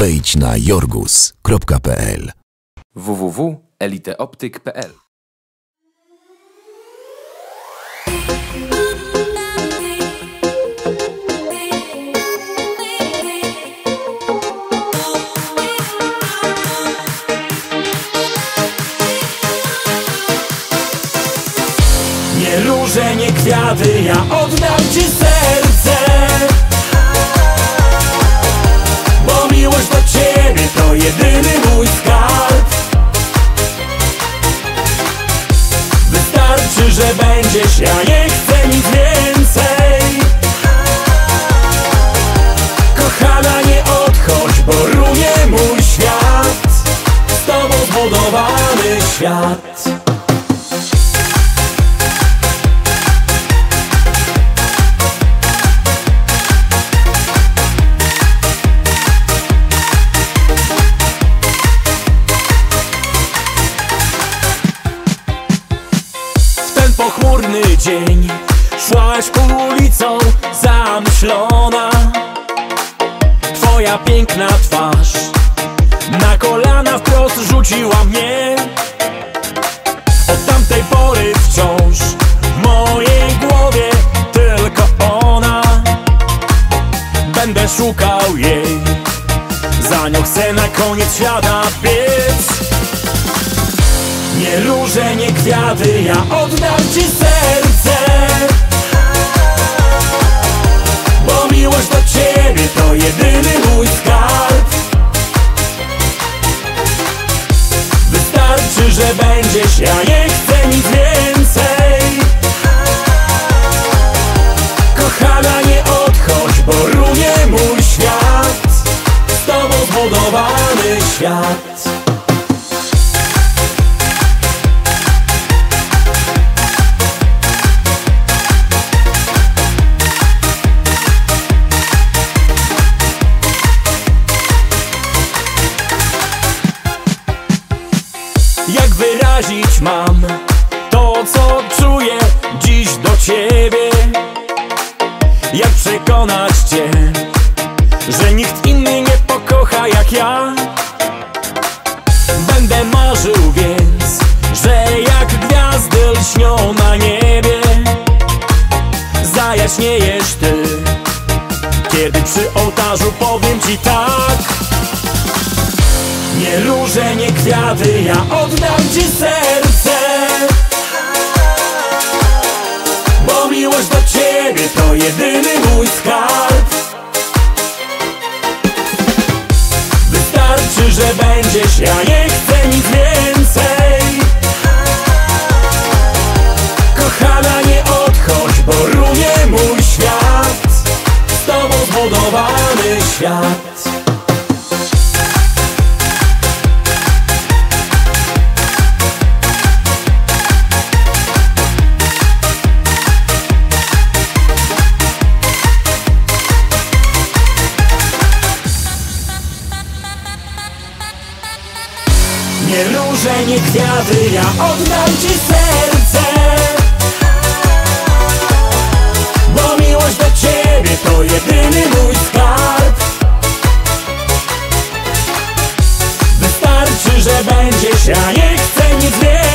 Wejdź na jorgus.pl www.eliteoptyk.pl Nie róże, nie kwiaty, ja oddam ci serce Że będziesz, ja nie chcę nic więcej. Kochana, nie odchodź, bo runie mój świat. Z tobą zbudowany świat pochmurny dzień. Szłaś ulicą zamyślona. Twoja piękna twarz Na kolana wprost rzuciła mnie. Od tamtej pory wciąż W mojej głowie tylko ona. Będę szukał jej Za nią chcę na koniec świata biec nie róże, nie kwiaty, ja oddam ci serce. Bo miłość do ciebie to jedyny mój skarb. Wystarczy, że będziesz, ja nie chcę nic więcej. Kochana, nie odchodź, bo runie mój świat. Z tobą zbudowany świat Jak wyrazić mam to, co czuję dziś do ciebie? Jak przekonać cię, że nikt inny nie pokocha jak ja? Będę marzył więc, że jak gwiazdy lśnią na niebie, zajaśniejesz ty, kiedy przy ołtarzu powiem ci tak. Nie róże, nie kwiaty, ja oddam ci serce. Bo miłość do ciebie to jedyny mój skarb. Wystarczy, że będziesz, ja nie chcę nic więcej. Kochana, nie odchodź, bo runie mój świat. Z tobą zbudowany świat Nie róże, nie kwiaty, ja oddam ci serce. Bo miłość do ciebie to jedyny mój skarb. Wystarczy, że będziesz, ja nie chcę nic więcej